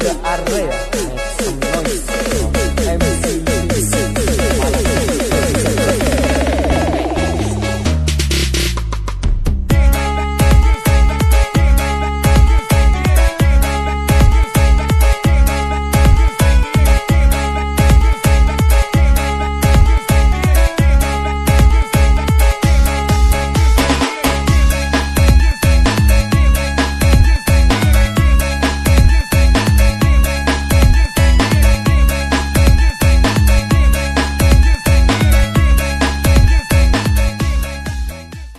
Arrea.